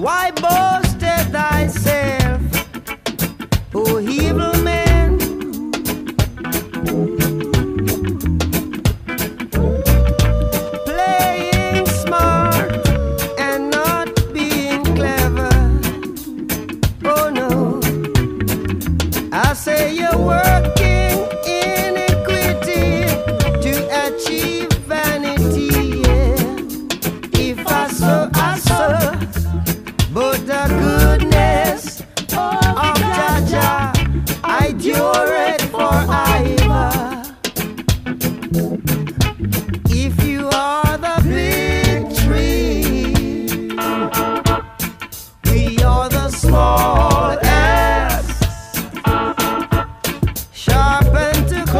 Why boasteth thyself, O evil man?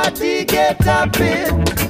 Whosoever get a pit,